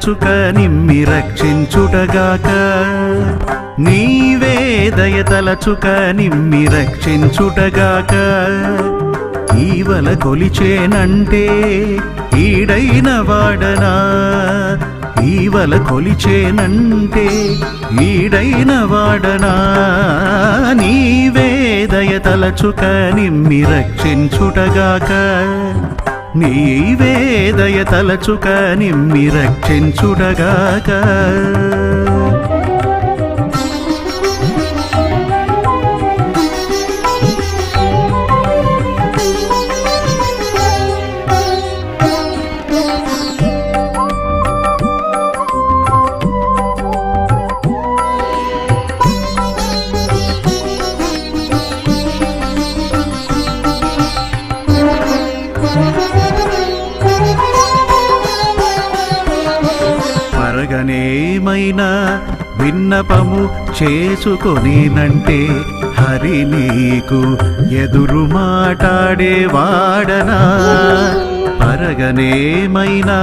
తలచుక నిమ్మి రక్షించుటగాక. నీవే దయ తలచుక నిమ్మి రక్షించుటగాక. ఈవల కొలిచేనంటే ఈడైన వాడనా. ఈవల కొలిచేనంటే ఈడైన వాడనా. నీవేదయ తలచుక నిమ్మి రక్షించుటగాక. నీ వేదయ తలచుక నిమ్మి రక్షించుడగాక. విన్నపము చేసుకొనేనంటే హరి నీకు ఎదురు మాటాడేవాడనా పరగనేమైనా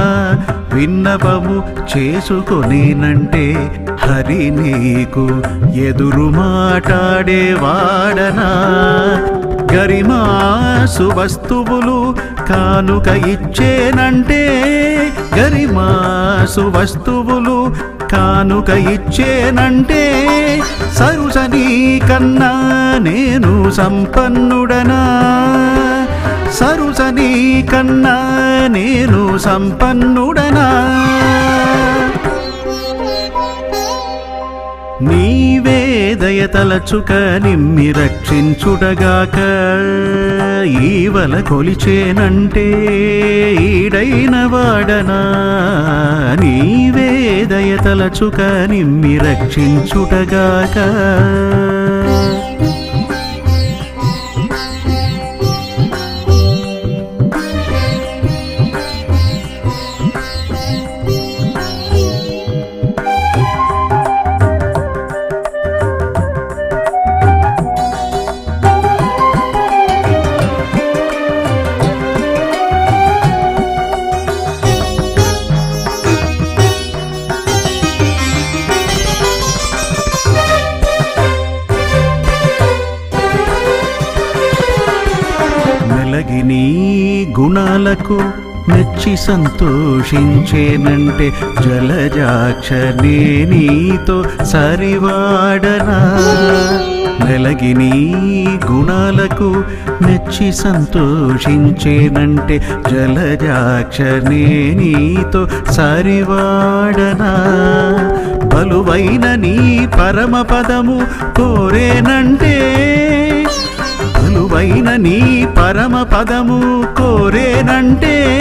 విన్నపము చేసుకొనేనంటే హరి నీకు ఎదురు మాటాడేవాడనా గరిమా సువస్తువులు కానుక ఇచ్చేనంటే గరిమా సువస్తువులు కానుక ఇచ్చేనంటే సరుసని కన్నా నేను సంపన్నుడనా? సరుసని కన్నా నేను సంపన్నుడనా? నీవేదయ తలచుక నిమ్మి రక్షించుడగాక ఈవల కొలిచేనంటే ఈడైన వాడనా? నీవేదయ తలచుక నిమ్మి రక్షించుటగాక. సంతోషించేనంటే జలజాక్ష నే నీతో సరివాడనా? మెలగి నీ గుణాలకు మెచ్చి సంతోషించేనంటే జలజాక్ష నే నీతో సరివాడనా? బలువైన నీ పరమ పదము కోరేనంటే బలువైన నీ పరమ పదము కోరేనంటే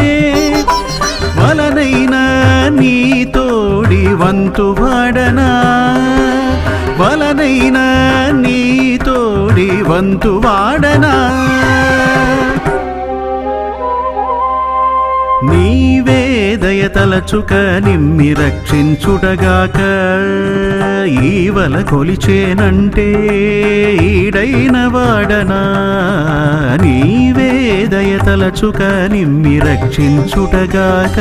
నీ తోడి వంతు వాడనా? వలనైన నీ తోడి వంతు వాడనా? నీవేదయ తలచుక నిమ్మి రక్షించుటగాక ఈవల కొలిచేనంటే ఈడైన వాడనా? నీవేదయ తలచుక నిమ్మి రక్షించుటగాక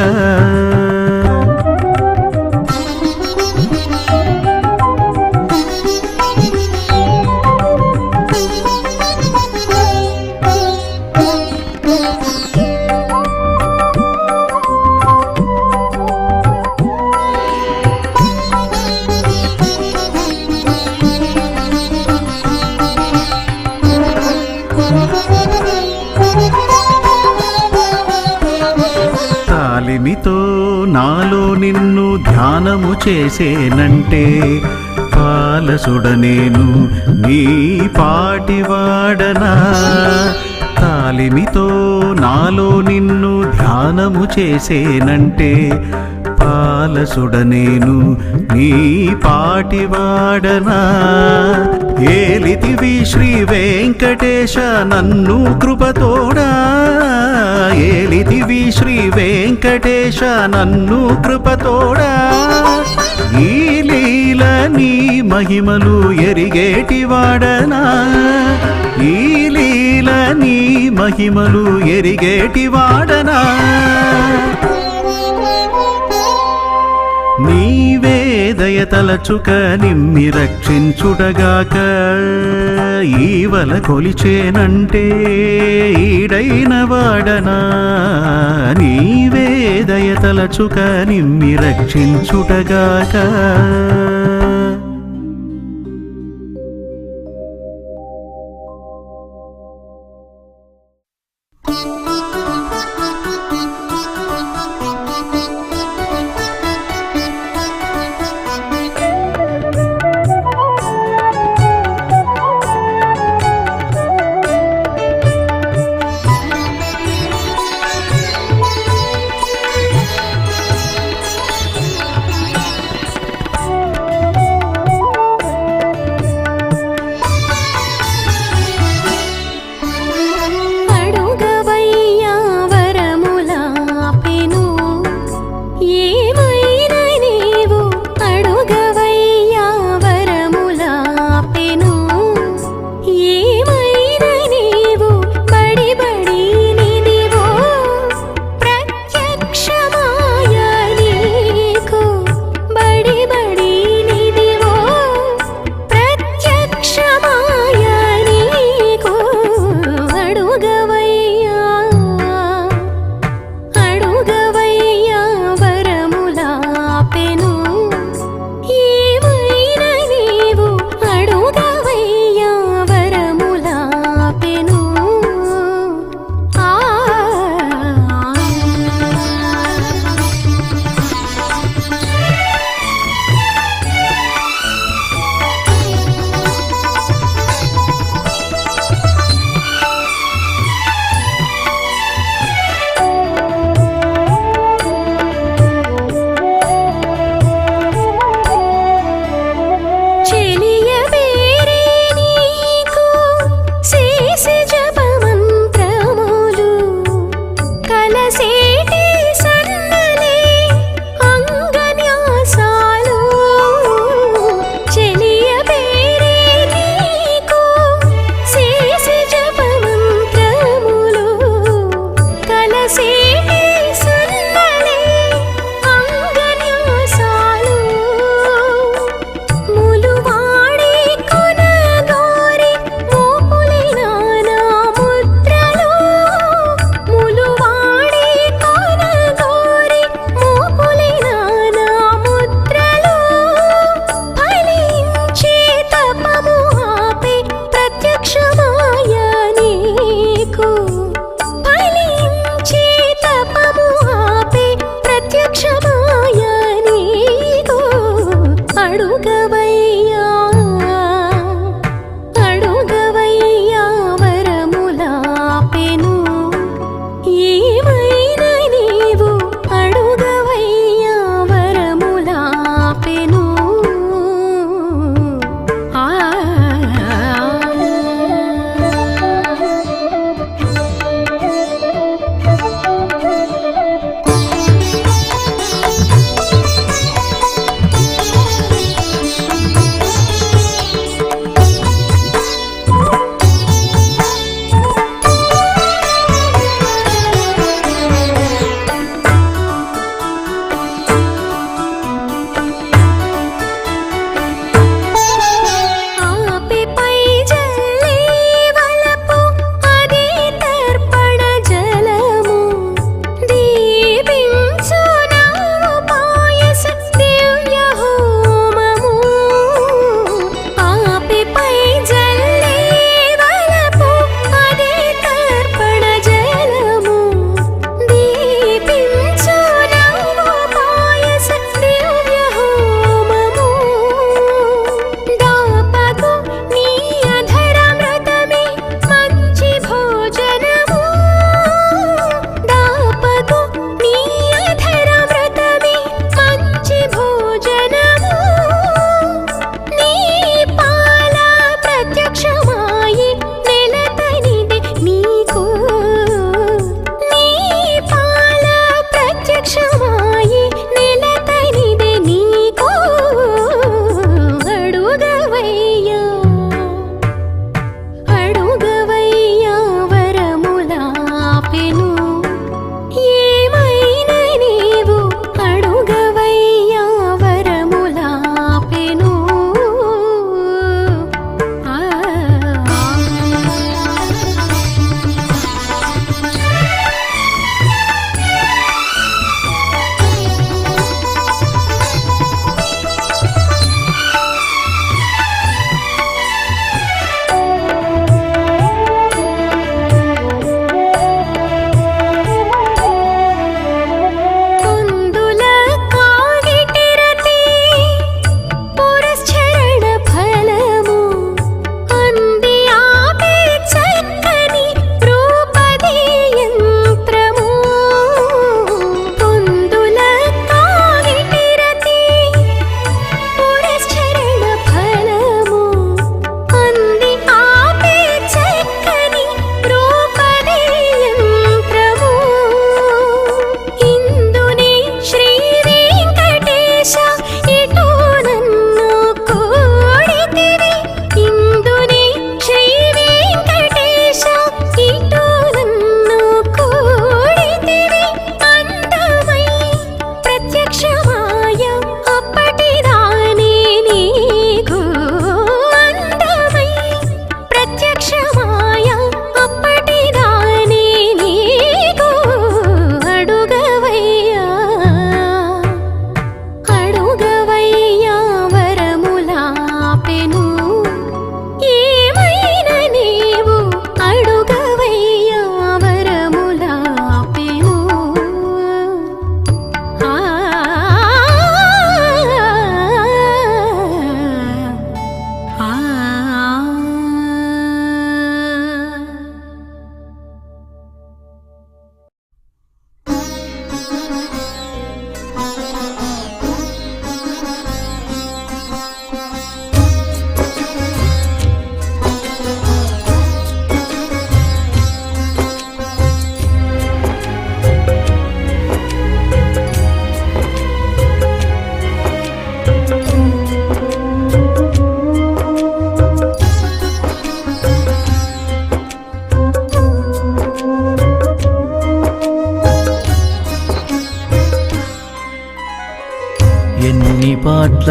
ధ్యానము చేసేనంటే పాలసుడ నేను నీ పాటివాడనా? తాలిమితో నాలో నిన్ను ధ్యానము చేసేనంటే పాలసుడ నేను నీ పాటివాడనా? ఏలితివి శ్రీ వెంకటేశ నన్ను కృపతోడా? ఏలిదివి శ్రీ వెంకటేశ నన్ను కృపతోడా? ఈ లీల నీ మహిమలు ఎరిగేటివాడనా? ఈ లీల నీ మహిమలు ఎరిగేటివాడనా? దయ తలచుక నిమ్మి రక్షించుడగాక ఈవల కొలిచేనంటే ఈడైన వాడనా? నీవే దయ తలచుక నిమ్మి రక్షించుటగాక.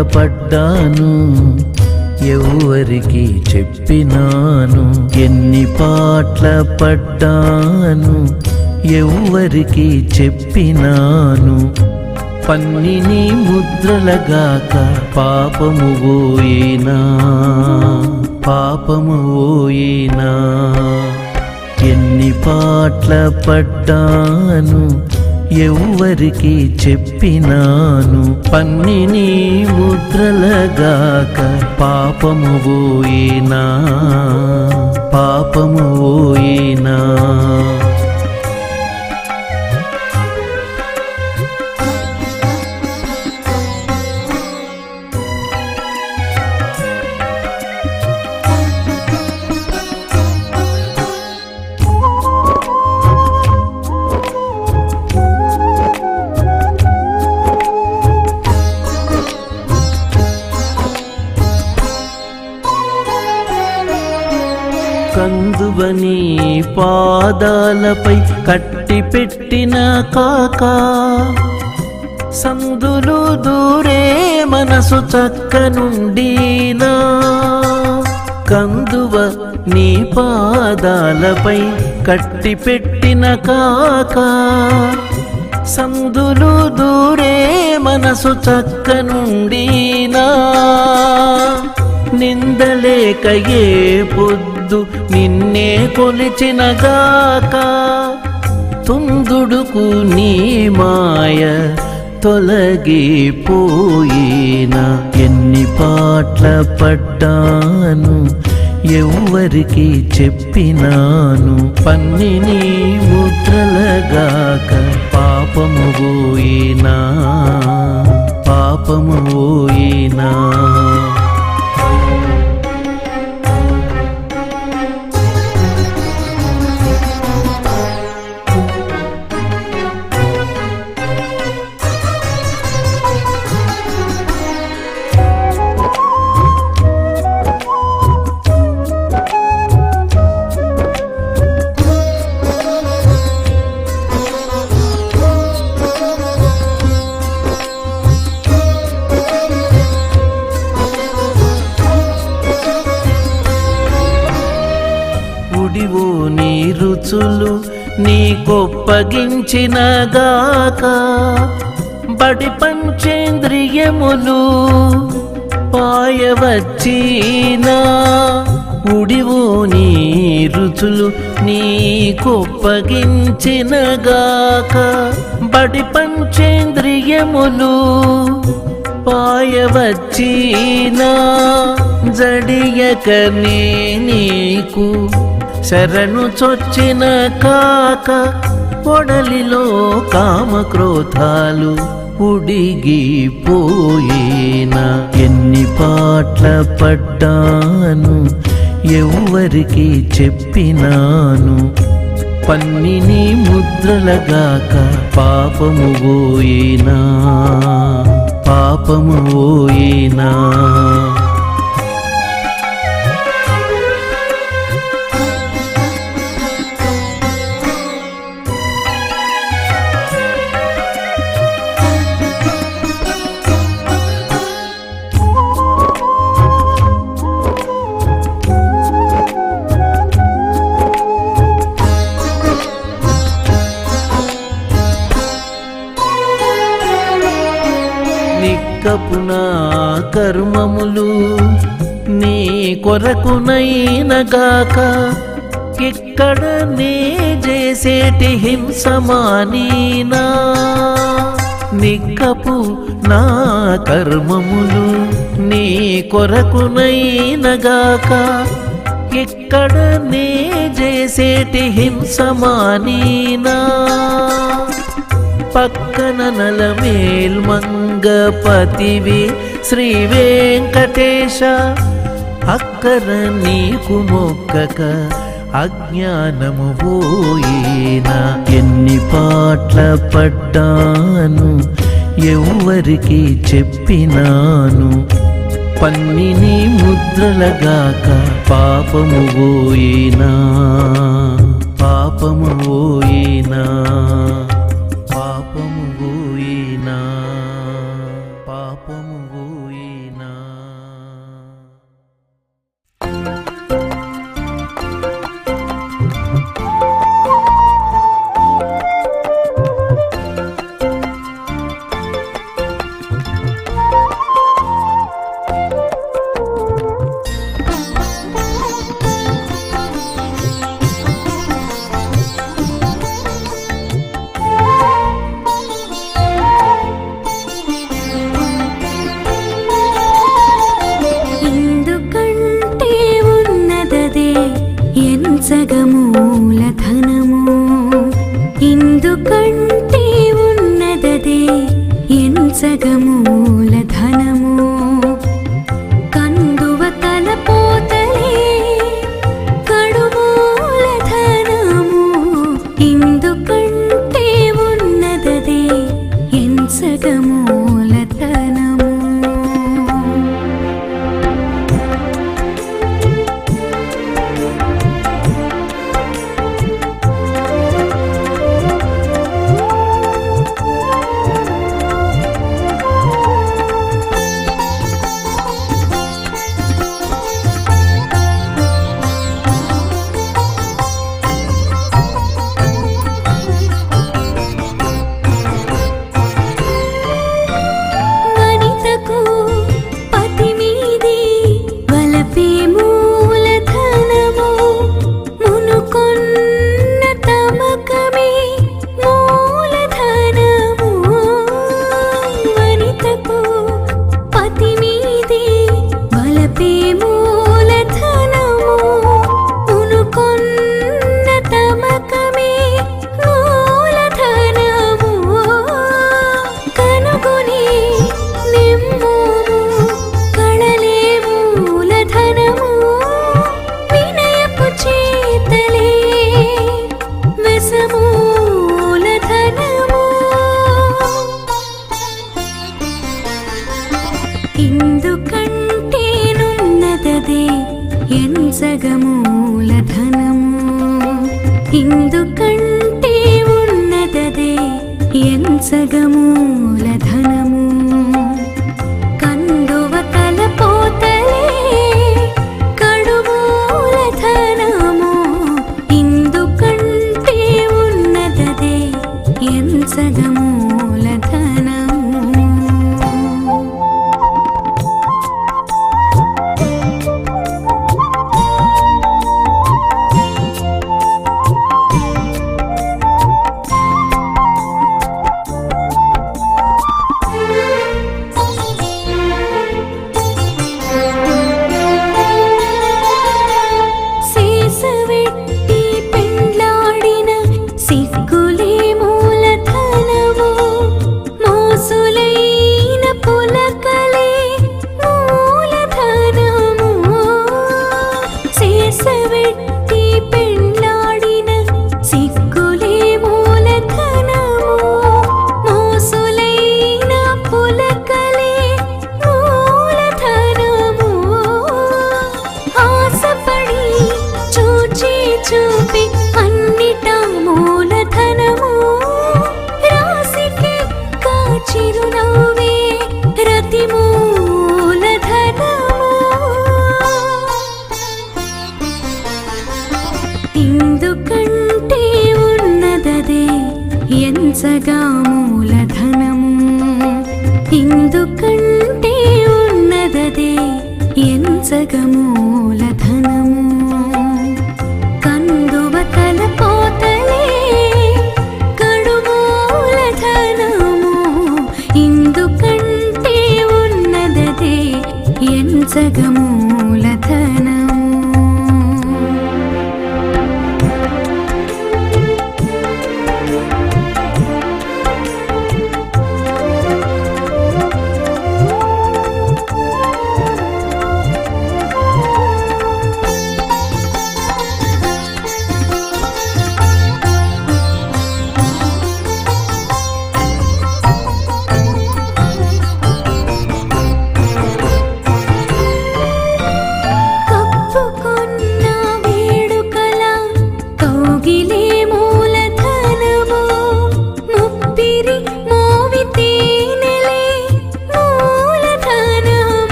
పడ్డాను ఎవరికి చెప్పినాను? ఎన్ని పాటల పడ్డాను ఎవరికి చెప్పినాను? పన్నిని ముద్రలగాక పాపము పోయినా? పాపము పోయినా? ఎన్ని పాటల పడ్డాను ఎవరికి చెప్పినాను. పన్నిని ముద్రలగాక పాపము ఓయినా పాపము పోయినా కందువని పాదాలపై కట్టి పెట్టిన కాక. సందులు దూరే మనసు చక్క నుండినా కందువ నీ పాదాలపై కట్టి పెట్టిన కాక. సందులు దూరే మనసు చక్క నుండినా నిందలేక ఏ పొద్దు నిన్నే కొలిచినగాక తుందుడుకు నీ మాయ తొలగిపోయినా. ఎన్ని పాటల పడ్డాను ఎవరికి చెప్పినాను. పన్నిని ముద్రలగాక పాపము పోయినా పాపము పోయినా. ఒప్పగించినగాక బడి పంచేంద్రియములు పాయవచ్చినా ఉడివు నీ రుచులు నీకొప్పగించినగాక బడి పంచేంద్రియములు పాయవచ్చినా జడియకనే నీకు శరణు చొచ్చిన కాక పొడలిలో కామక్రోధాలు ఉడిగిపోయిన. ఎన్ని పాటల పడ్డాను ఎవ్వరికి చెప్పినాను. పన్నిని ముద్రలగాక పాపము పోయినా పాపము పోయినా. కొరకునైనగాక ఇక్కడ నే చేసేటి హింసమానీనా నిక్కపు నా కర్మములు నీ కొరకునైనగాక ఇక్కడ నే చేసేటి హింసమానీనా పక్కన నలమేల్మంగపతివి శ్రీ వెంకటేశ అక్కర నీకు మొక్కక అజ్ఞానము పోయిన? ఎన్ని పాటల పడ్డాను? ఎవరికి చెప్పినాను? పన్నిని ముద్రలగాక పాపము పాపము పోయినా? పాపము పోయినా?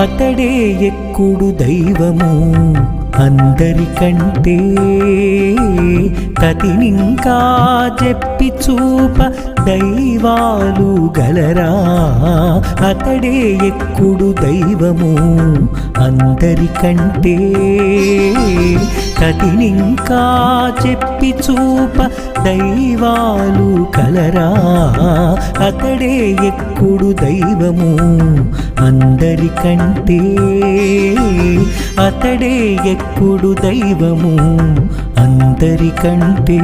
అతడే ఎక్కుడు దైవము అందరికంటే. తతినింకా చెప్పి చూప దైవాలు గలరా? అతడే ఎక్కుడు దైవము అందరికంటే. తతినింకా చెప్పి చూప దైవాలు కలరా? అతడే ఎక్కుడు దైవము అందరికంటే. అతడే ఎక్కుడు దైవము అందరికంటే.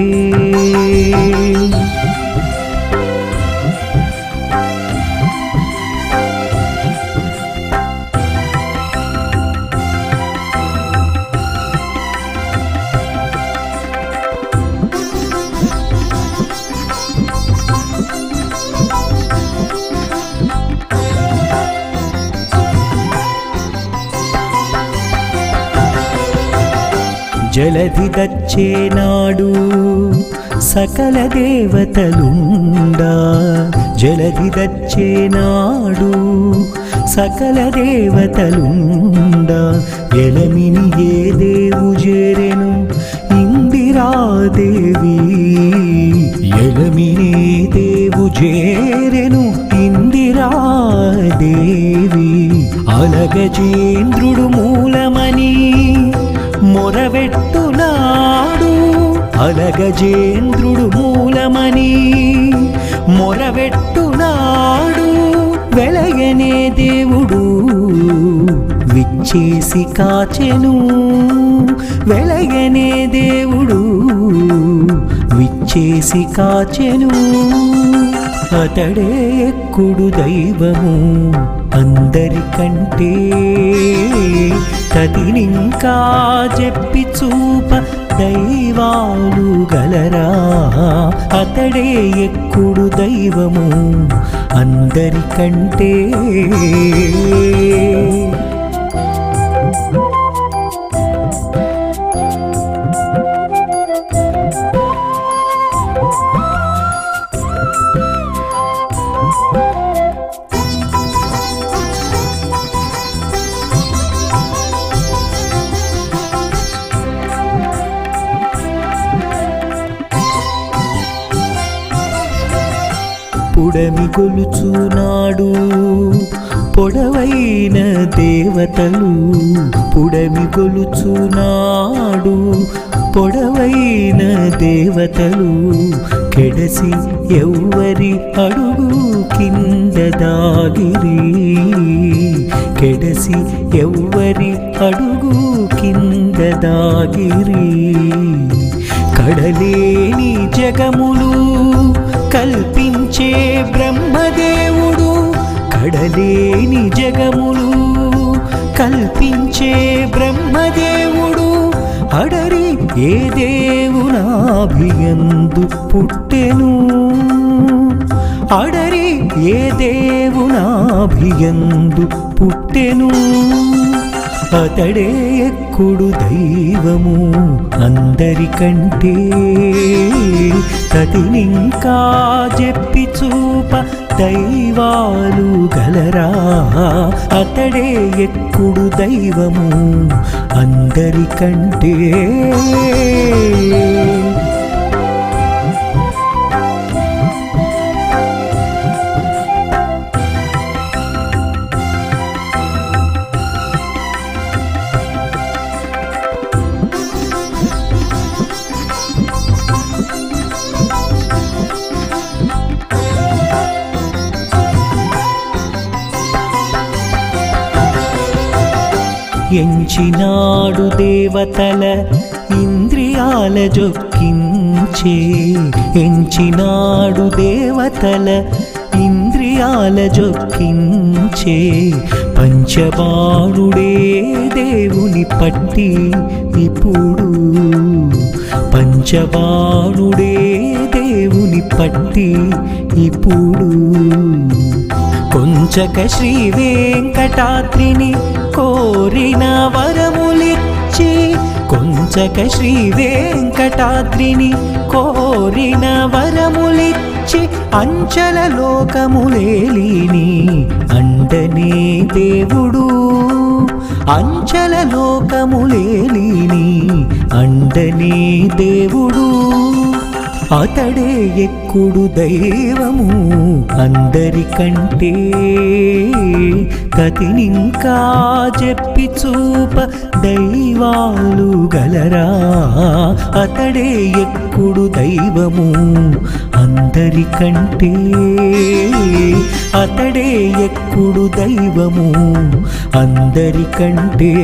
జలధి దచ్చేనాడు సకల దేవతలుండా. జలధి దచ్చేనాడు సకల దేవతలుండా. ఎలమిని ఏ దేవు చేరెను? ఇందిరాదేవి ఎలమిని దేవు చేరెను? ఇందిరాదేవి అలగజేంద్రుడు మూలమని మొరవెట్టునాడు అలగజేంద్రుడు మూలమని. మొరవెట్టునాడు వెలయనే దేవుడు. విచ్చేసి కాచెను వెలయనే దేవుడు. విచ్చేసి కాచెను అతడే ఎక్కుడు దైవము అందరికంటే తదినింకా చెప్పి చూప దైవాలు గలరా? అతడే ఎక్కుడు దైవము అందరికంటే. పుడమి పొడవైన దేవతలు పుడమి గొలుచునాడు పొడవైన దేవతలు కెడసి ఎవ్వరి అడుగు కింద దాగిరి. కెడసి ఎవ్వరి అడుగు కింద దాగిరి. కడలేని జగములు కల్పించే బ్రహ్మ కడలేని జగములు కల్పించే బ్రహ్మదేవుడు అడరి ఏ దేవునాభియందు పుట్టెను? అడరి ఏ దేవునాభియందు పుట్టెను? అతడే ఎక్కుడు దైవము అందరికంటే తతినింకా చెప్పి చూప దైవాలు గలరా? అతడే ఎక్కుడు దైవము అందరికంటే. ఎంచినాడు దేవతల ఇంద్రియాల జొక్కించే. ఎంచినాడు దేవతల ఇంద్రియాల జొక్కించే. పంచబాణుడే దేవుని పట్టి ఇప్పుడు పంచబాణుడే దేవుని పట్టి ఇప్పుడు. కొంచక శ్రీ వెంకటాద్రిని కోరిన వరములిచ్చి కొంచక శ్రీ వెంకటాద్రిని కోరిన వరములిచ్చి అంచల లోకములేలిని అండనే దేవుడు అంచల లోకములేని అండనే దేవుడు. అతడే ఎక్కుడు దైవము అందరికంటే. కతినింకా చెప్పి చూప దైవాలు గలరా. అతడే ఎక్కుడు దైవము అందరికంటే. అతడే ఎక్కుడు దైవము అందరికంటే.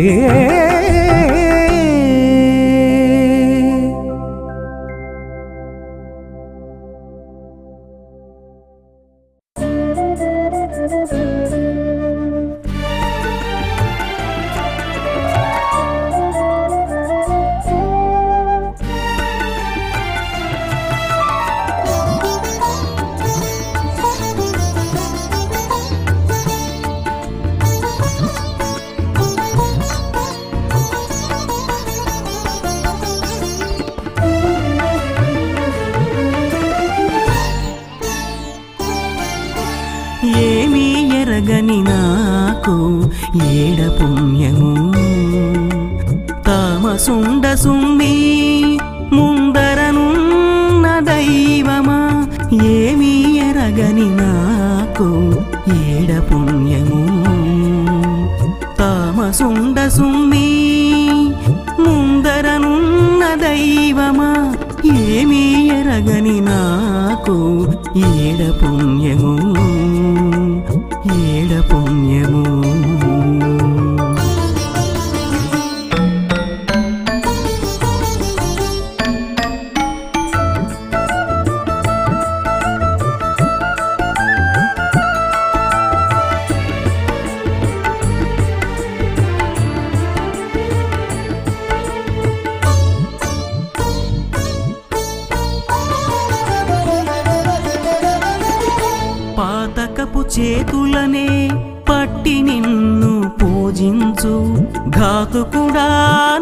చేతులనే పట్టి నిన్ను పూజించు. ఘాతుకుడా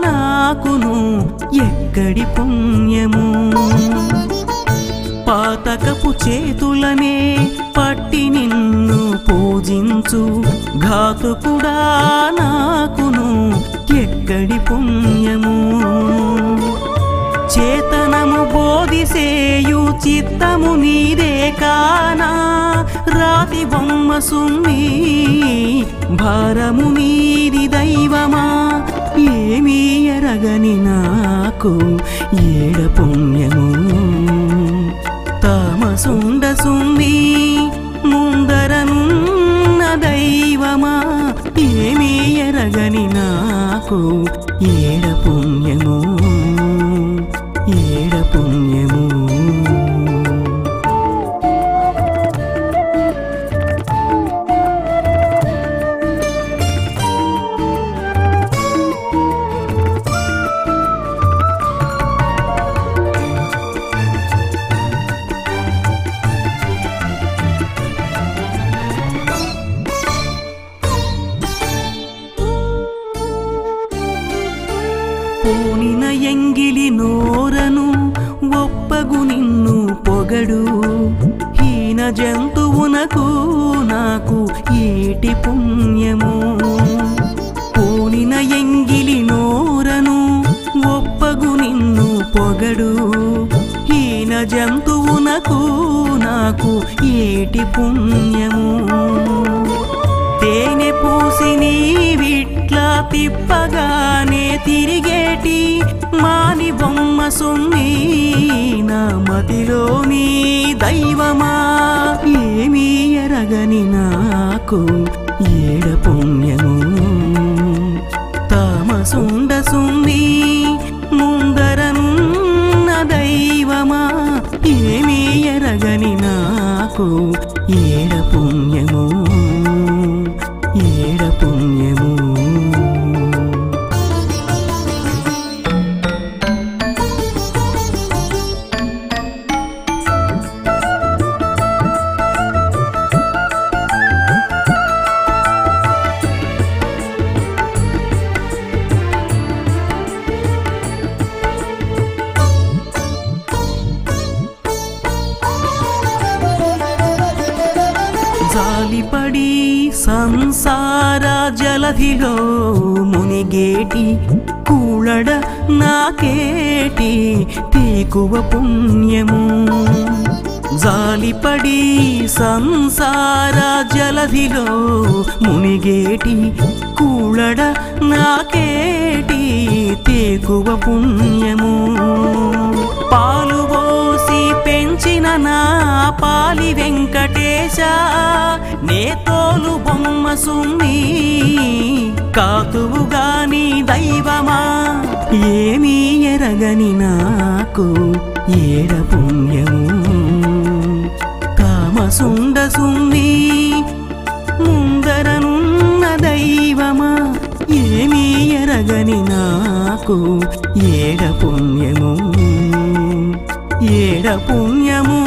నాకును ఎక్కడి పుణ్యము? పాతకపు చేతులనే పట్టి నిన్ను పూజించు. ఘాతుకుడా నాకును ఎక్కడి పుణ్యము? చేతనము బోధిసేయు చిత్తము నీదే కానా? రాతి బొమ్మ సుమ్మి భారము మీది దైవమా? ఏమీ ఎరగని నాకు ఏడ పుణ్యము? తామసుండ సుమ్మి ముందరనున్న దైవమా? ఏమీ ఎరగని నాకు ఏడ పుణ్యము? ఏటి పుణ్యము. పూనిన ఎంగిలి నోరను ఒప్పగు నిన్ను పొగడు. హీన జంతువునకు నాకు ఏటి పుణ్యము. తేనె పూసి నీ విట్ల తిప్పగానే తిరిగేటి మాని బొమ్మ సుమ్మి నా మతిలోని దైవమా? ఏమీ ఎరగని నాకు ఏడ పుణ్యము? తామసుండ సుమ్మి ముందరనున్న దైవమా? ఏమీ ఎరగని నాకు ఏడ పుణ్యము? బొమ్మ కాతువుగా నీ దైవమా? ఏమీ ఎరగని నాకు ఏడ పుణ్యము? కామసుండ సుమ్మి ముందరనున్న దైవమా? ఏమీ ఎరగని నాకు ఏడ పుణ్యము? ఏడ పుణ్యము?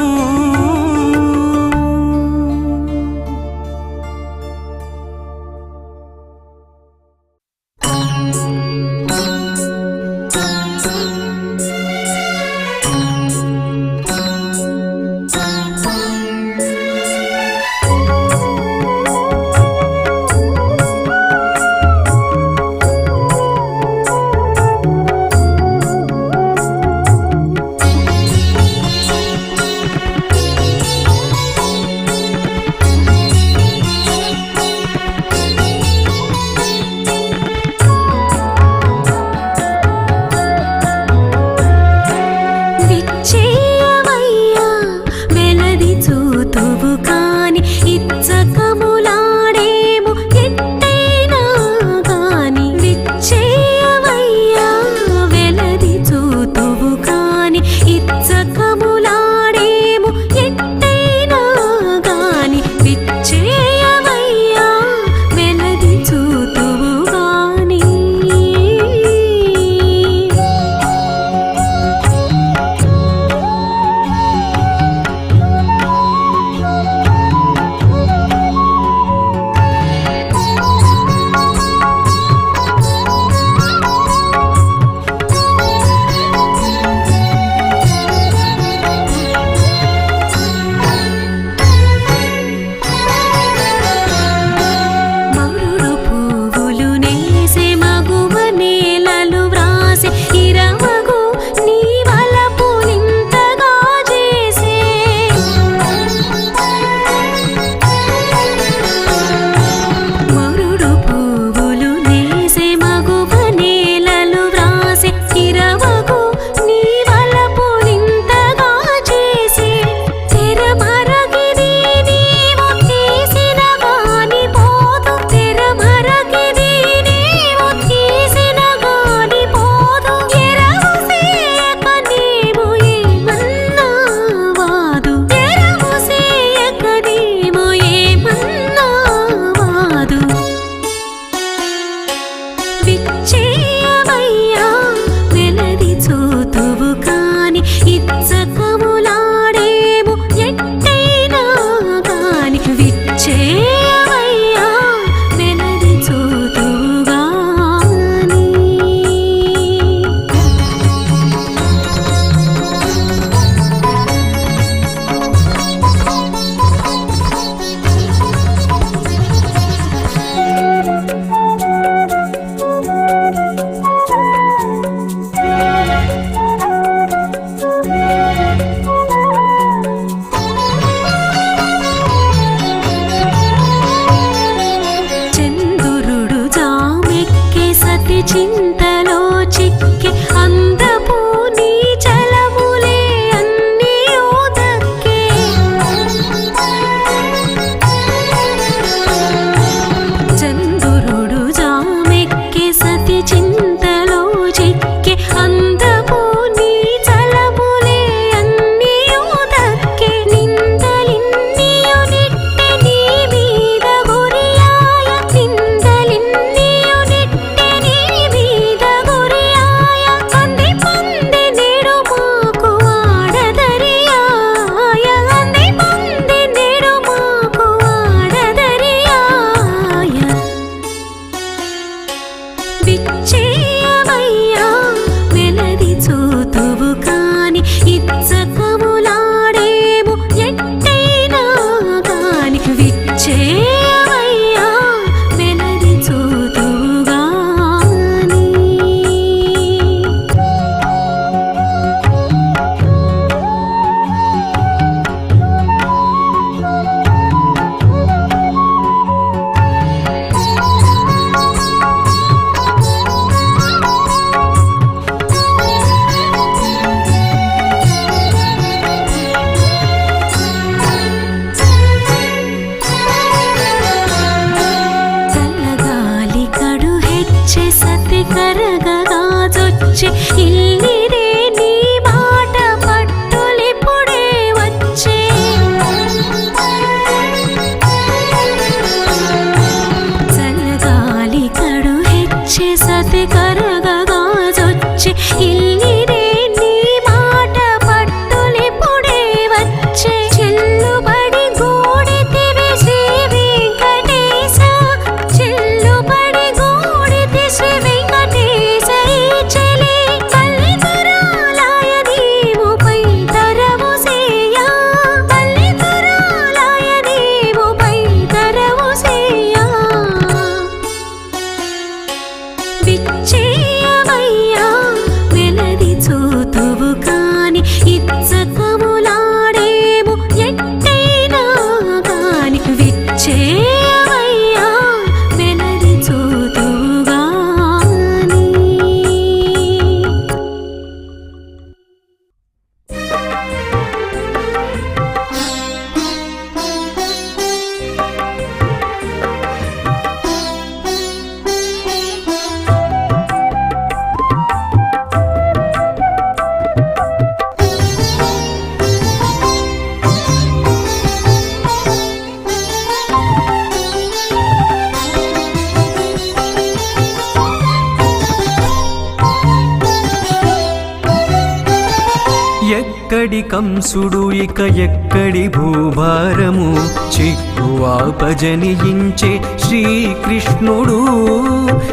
కంసుడు ఇక ఎక్కడి భూభారము? చిక్కువాపజనియించే శ్రీకృష్ణుడు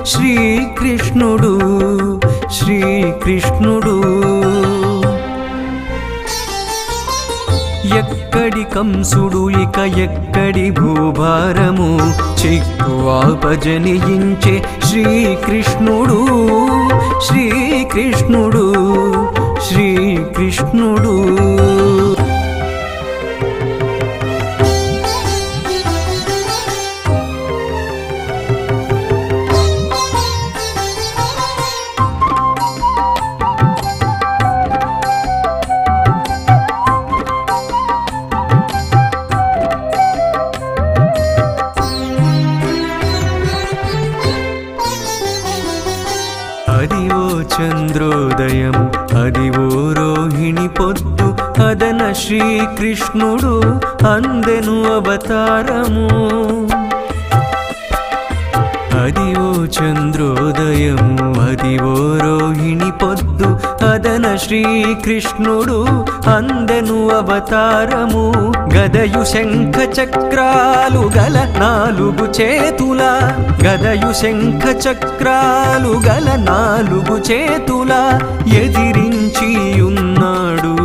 శ్రీకృష్ణుడు శ్రీకృష్ణుడు. ఎక్కడి కంసుడు ఇక ఎక్కడి భూభారము? చిక్కువాపజనియించే శ్రీకృష్ణుడు శ్రీకృష్ణుడు శ్రీకృష్ణుడు. శ్రీకృష్ణుడు అందెను అవతారము. గదయు శంఖ చక్రాలు గల నాలుగు చేతుల. గదయు శంఖ చక్రాలు గల నాలుగు చేతుల. ఎదిరించి ఉన్నాడు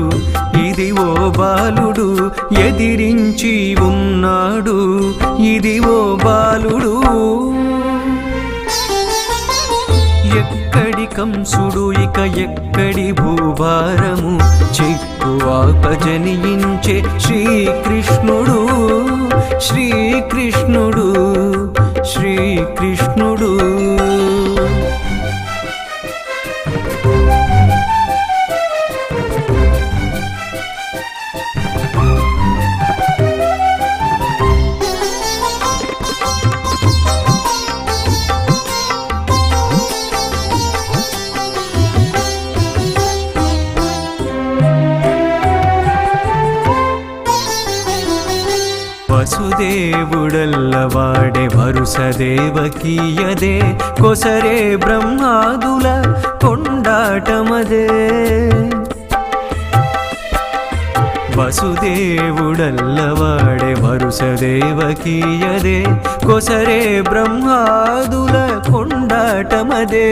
ఇది ఓ బాలుడు ఎదిరించి ఉన్నాడు ఇది ఓ బాలుడు. కంసుడు ఇక ఎక్కడి భూభారము? చిక్కువాపజనియించే శ్రీకృష్ణుడు శ్రీకృష్ణుడు శ్రీకృష్ణుడు. వసుదేవుడల్లవాడే వరుస దేవకీయదే. కొసరే బ్రహ్మాదుల కొండాటమదే. వసుదేవుడల్లవాడే వరుస దేవకీయదే కొసరే బ్రహ్మాదుల కొండాటమదే.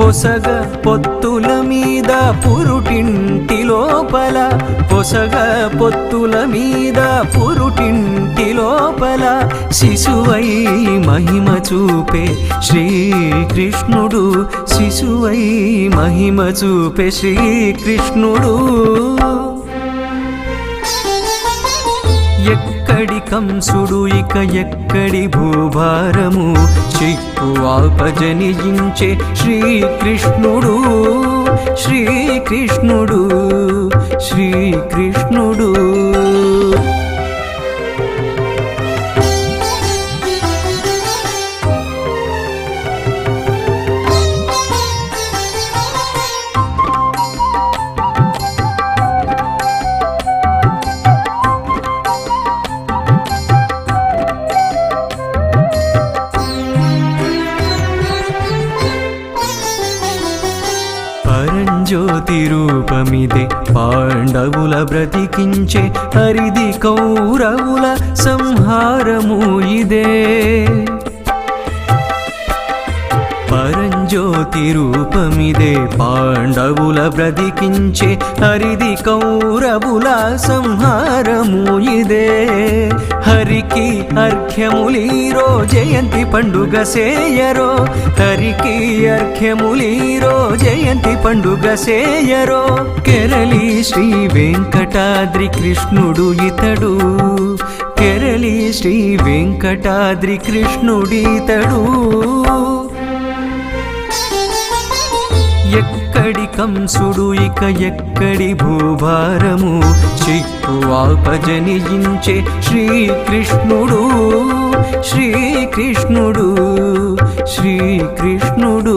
పొసగ పొత్తుల మీద పురుటింటి లోపల పొసగ పొత్తుల మీద పురుటింటి లోపల శిశువై మహిమ చూపే శ్రీకృష్ణుడు శిశువై మహిమ చూపే శ్రీకృష్ణుడు. ఎక్కడి కంసుడు ఇక ఎక్కడి భూభారము? చిక్కువాపజనియించే శ్రీకృష్ణుడు శ్రీకృష్ణుడు శ్రీకృష్ణుడు. కౌరవుల సంహారము ఇదే. పరంజ్యోతి రూపమిదే పా బ్రతికించే హరిది కౌరవుల సంహారము ఇదే. హరికి అర్ఘ్యములి రో జయంతి పండుగ సేయరో. హరికి అర్ఘ్యములి రో జయంతి పండుగ సేయరో. కెరళి శ్రీ వెంకటాద్రి కృష్ణుడు ఇతడు. కెరళి శ్రీ వెంకటాద్రి కృష్ణుడితడు ఎక్క ఎక్కడి కంసుడు ఇక ఎక్కడి భూభారము? చిక్కువాపజనియించే శ్రీకృష్ణుడు శ్రీకృష్ణుడు శ్రీకృష్ణుడు.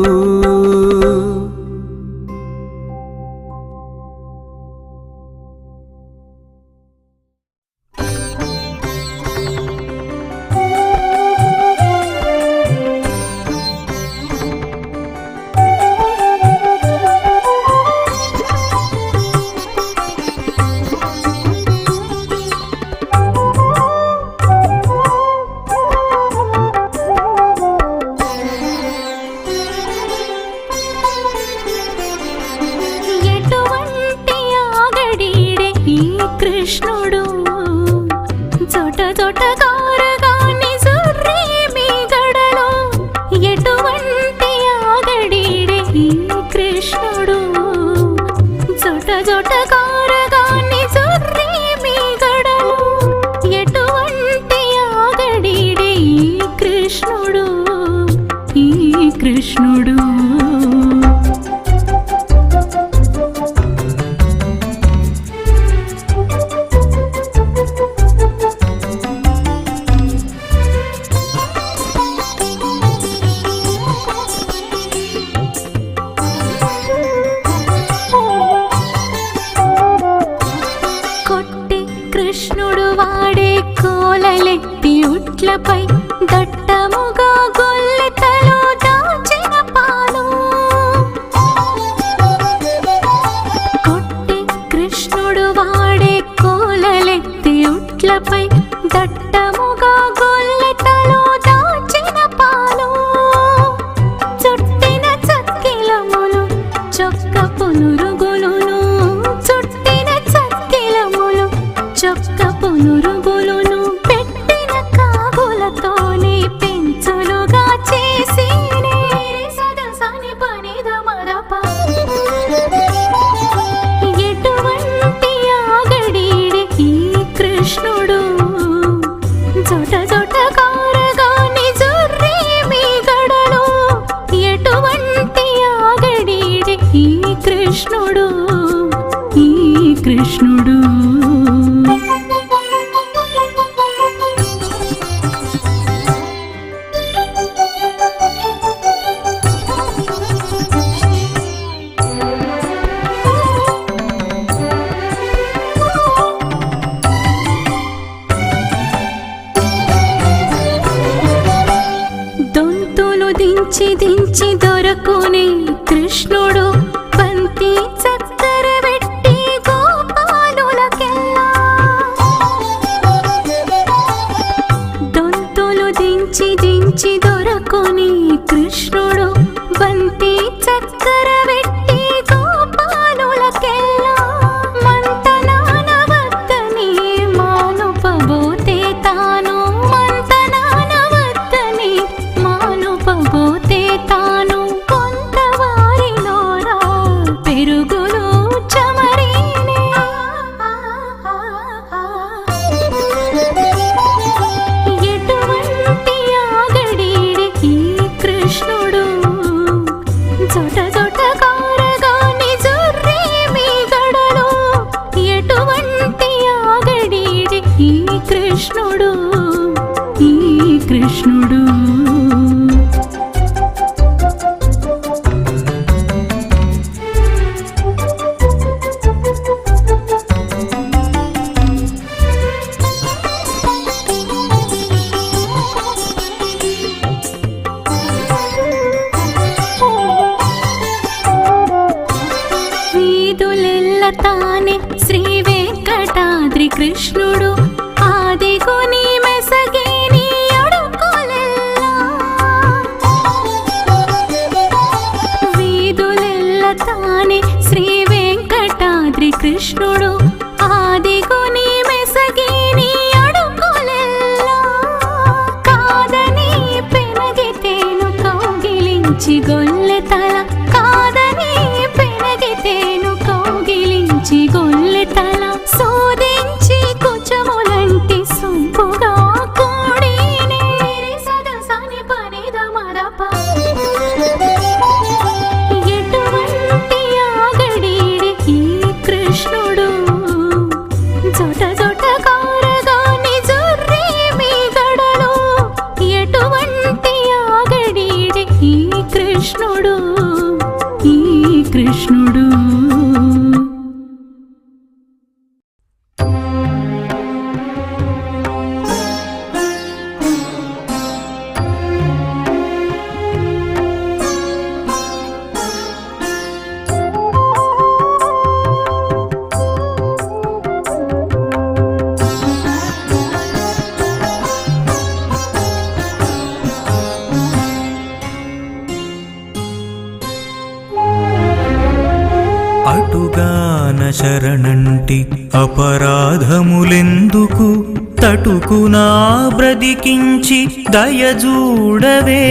బ్రతికించి దయజూడవే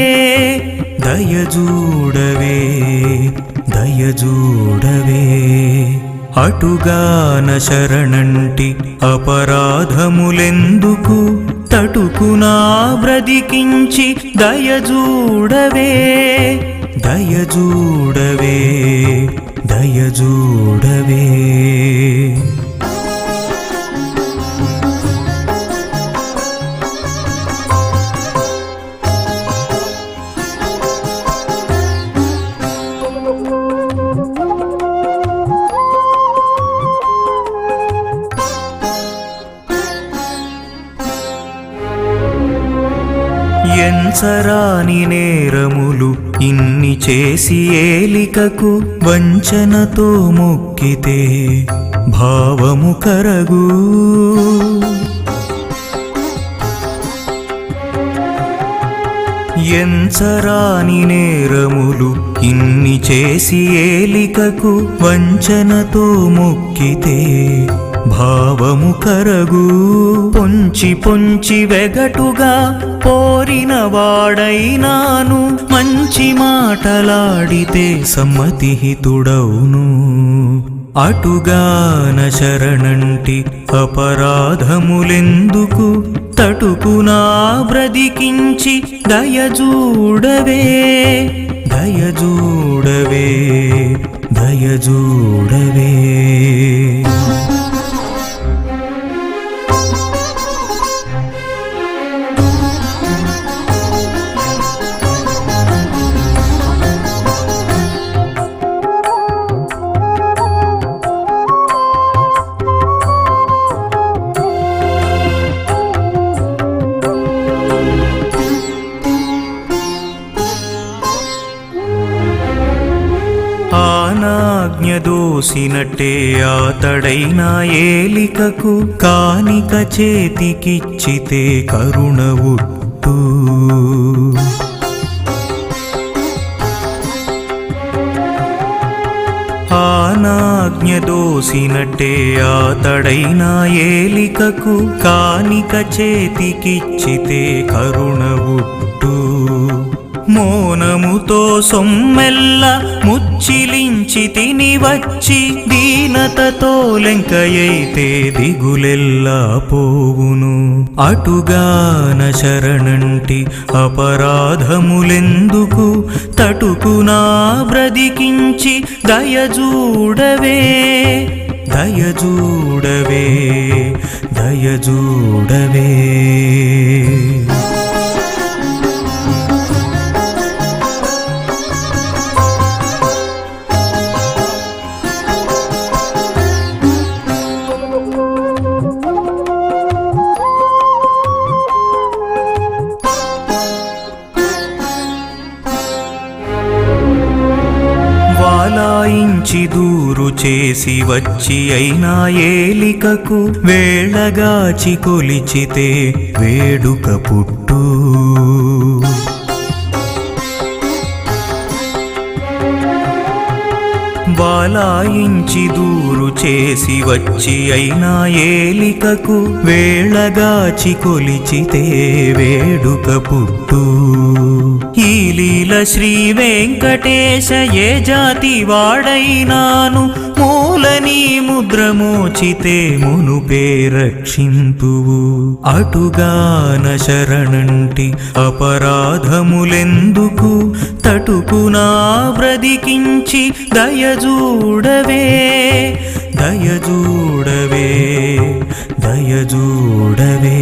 దయజూడవే దయజూడవే అటుగాన శరణంటి అపరాధములెందుకు? తటుకునా బ్రతికించి దయజూడవే దయజూడవే దయజూడవే ఎంచరాని నేరములు ఇన్ని చేసి ఏలికకు వంచనతో మొక్కితే భావము కరగు. ఎంచరాని నేరములు ఇన్ని చేసి ఏలికకు వంచనతో మొక్కితే భావము కరగు. పొంచి పొంచి వెగటుగా కోరిన వాడైనాను మంచి మాటలాడితే సమ్మతిహితుడవును అటుగాన శరణంటి అపరాధములెందుకు? తటుకునా బ్రదికించి దయజూడవే దయజూడవే దయజూడవే. దోసినట్టే ఆతడైన ఏలికకు కానిక చేతికిచ్చితే కరుణ ఉట్టు. ఆనాజ్ఞ దోసినట్టే ఆతడైన ఏలికకు కానిక చేతికిచ్చితే కరుణ మౌనముతో సొమ్మెల్ల ముచ్చిలించి తిని వచ్చి దీనతతో లెంకయైతే దిగులెల్లా పోవును అటుగాన శరణంటి అపరాధములెందుకు? తటుకునా బ్రదికించి దయజూడవే దయజూడవే దయజూడవే చేసి వచ్చి అయినా ఏలికకు వేళగాచి కొలిచితే వేడుక పుట్టు. బాలాయించి దూరు చేసి వచ్చి అయినా ఏలికకు వేళగాచి కొలిచితే వేడుక పుట్టు. ఈ లీల శ్రీ వెంకటేశ ఏ జాతి వాడైనాను? నీ ముద్రమోచితే మునుపే రక్షింతువు అటుగాన శరణంటి అపరాధములెందుకు? తటుకునా బ్రదికించి దయజూడవే దయజూడవే దయజూడవే.